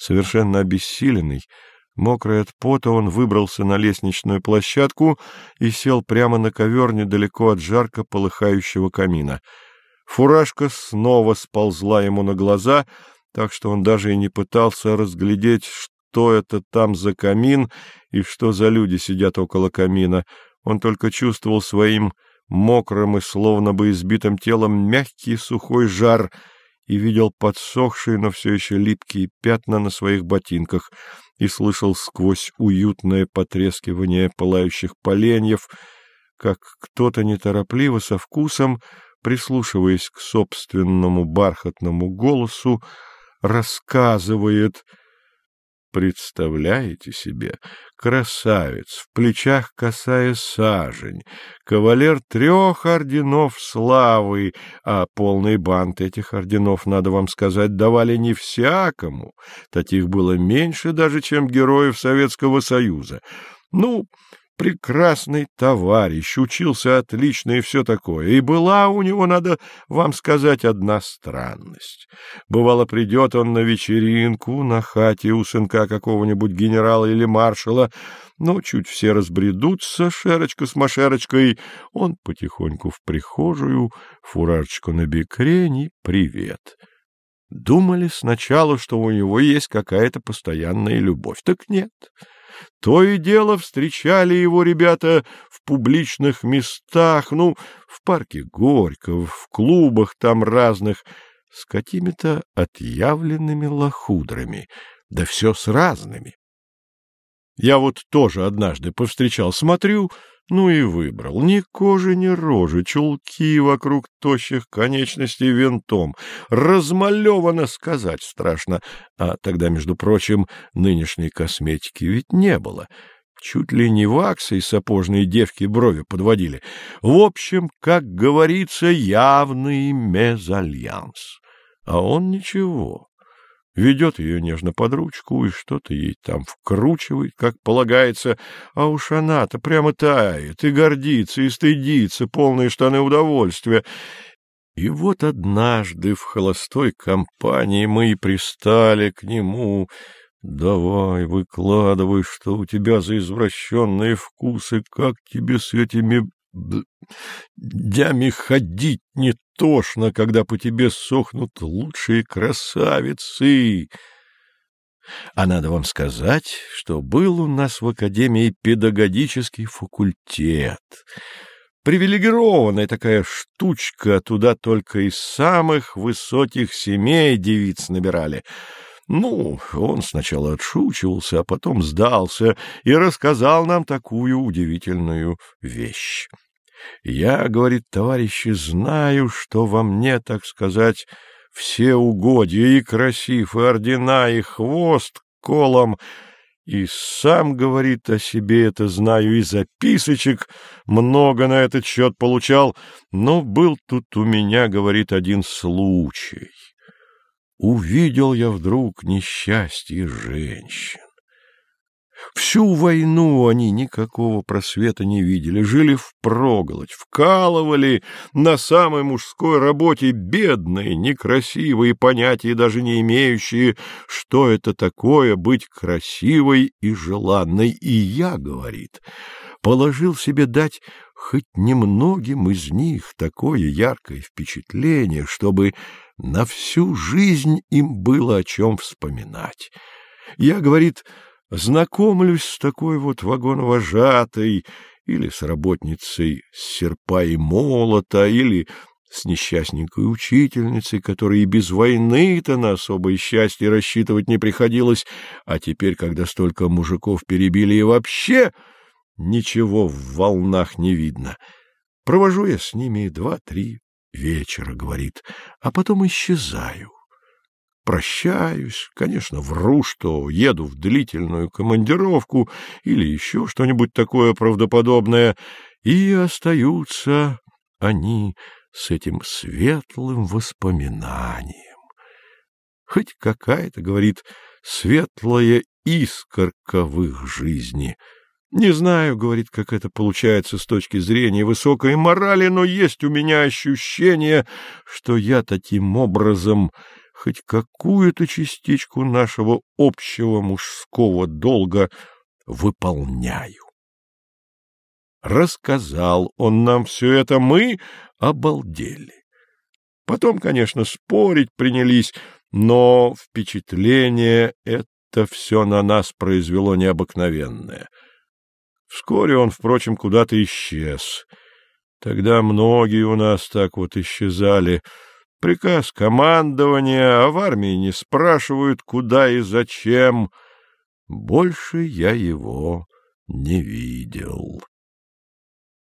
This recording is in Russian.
Совершенно обессиленный, мокрый от пота, он выбрался на лестничную площадку и сел прямо на ковер недалеко от жарко полыхающего камина. Фуражка снова сползла ему на глаза, так что он даже и не пытался разглядеть, что это там за камин и что за люди сидят около камина. Он только чувствовал своим мокрым и словно бы избитым телом мягкий сухой жар — и видел подсохшие, но все еще липкие пятна на своих ботинках и слышал сквозь уютное потрескивание пылающих поленьев, как кто-то неторопливо со вкусом, прислушиваясь к собственному бархатному голосу, рассказывает — Представляете себе, красавец, в плечах косая сажень, кавалер трех орденов славы, а полный бант этих орденов, надо вам сказать, давали не всякому, таких было меньше даже, чем героев Советского Союза. Ну, прекрасный товарищ, учился отлично и все такое. И была у него, надо вам сказать, одна странность. Бывало, придет он на вечеринку на хате у сынка какого-нибудь генерала или маршала, но чуть все разбредутся, шерочка с машерочкой, он потихоньку в прихожую, фуражечку на бекрень и привет. Думали сначала, что у него есть какая-то постоянная любовь. Так нет. То и дело встречали его ребята в публичных местах, ну, в парке Горького, в клубах там разных, с какими-то отъявленными лохудрами, да все с разными. Я вот тоже однажды повстречал, смотрю, ну и выбрал. Ни кожи, ни рожи, чулки вокруг тощих конечностей винтом. Размалевано сказать страшно. А тогда, между прочим, нынешней косметики ведь не было. Чуть ли не ваксы и сапожные девки брови подводили. В общем, как говорится, явный мезальянс. А он ничего ведет ее нежно под ручку и что-то ей там вкручивает, как полагается, а уж она-то прямо тает и гордится, и стыдится, полные штаны удовольствия. И вот однажды в холостой компании мы и пристали к нему. Давай, выкладывай, что у тебя за извращенные вкусы, как тебе с этими дями ходить не тошно, когда по тебе сохнут лучшие красавицы. А надо вам сказать, что был у нас в Академии педагогический факультет. Привилегированная такая штучка, туда только из самых высоких семей девиц набирали. Ну, он сначала отшучивался, а потом сдался и рассказал нам такую удивительную вещь. Я, говорит, товарищи, знаю, что во мне, так сказать, все угодья, и красив, и ордена, и хвост колом, и сам, говорит, о себе это знаю, и записочек много на этот счет получал, но был тут у меня, говорит, один случай. Увидел я вдруг несчастье женщин. Всю войну они никакого просвета не видели, жили впроголодь, вкалывали на самой мужской работе бедные, некрасивые, понятия даже не имеющие, что это такое быть красивой и желанной. И я, говорит, положил себе дать хоть немногим из них такое яркое впечатление, чтобы на всю жизнь им было о чем вспоминать. Я, говорит, — знакомлюсь с такой вот вагоновожатой или с работницей серпа и молота, или с несчастненькой учительницей, которой и без войны-то на особое счастье рассчитывать не приходилось, а теперь, когда столько мужиков перебили, и вообще ничего в волнах не видно. Провожу я с ними два-три вечера, говорит, а потом исчезаю прощаюсь, конечно, вру, что еду в длительную командировку или еще что-нибудь такое правдоподобное, и остаются они с этим светлым воспоминанием. Хоть какая-то, говорит, светлая искорка в их жизни. Не знаю, говорит, как это получается с точки зрения высокой морали, но есть у меня ощущение, что я таким образом хоть какую-то частичку нашего общего мужского долга выполняю. Рассказал он нам все это, мы обалдели. Потом, конечно, спорить принялись, но впечатление это все на нас произвело необыкновенное. Вскоре он, впрочем, куда-то исчез. Тогда многие у нас так вот исчезали. Приказ командования, а в армии не спрашивают, куда и зачем. Больше я его не видел.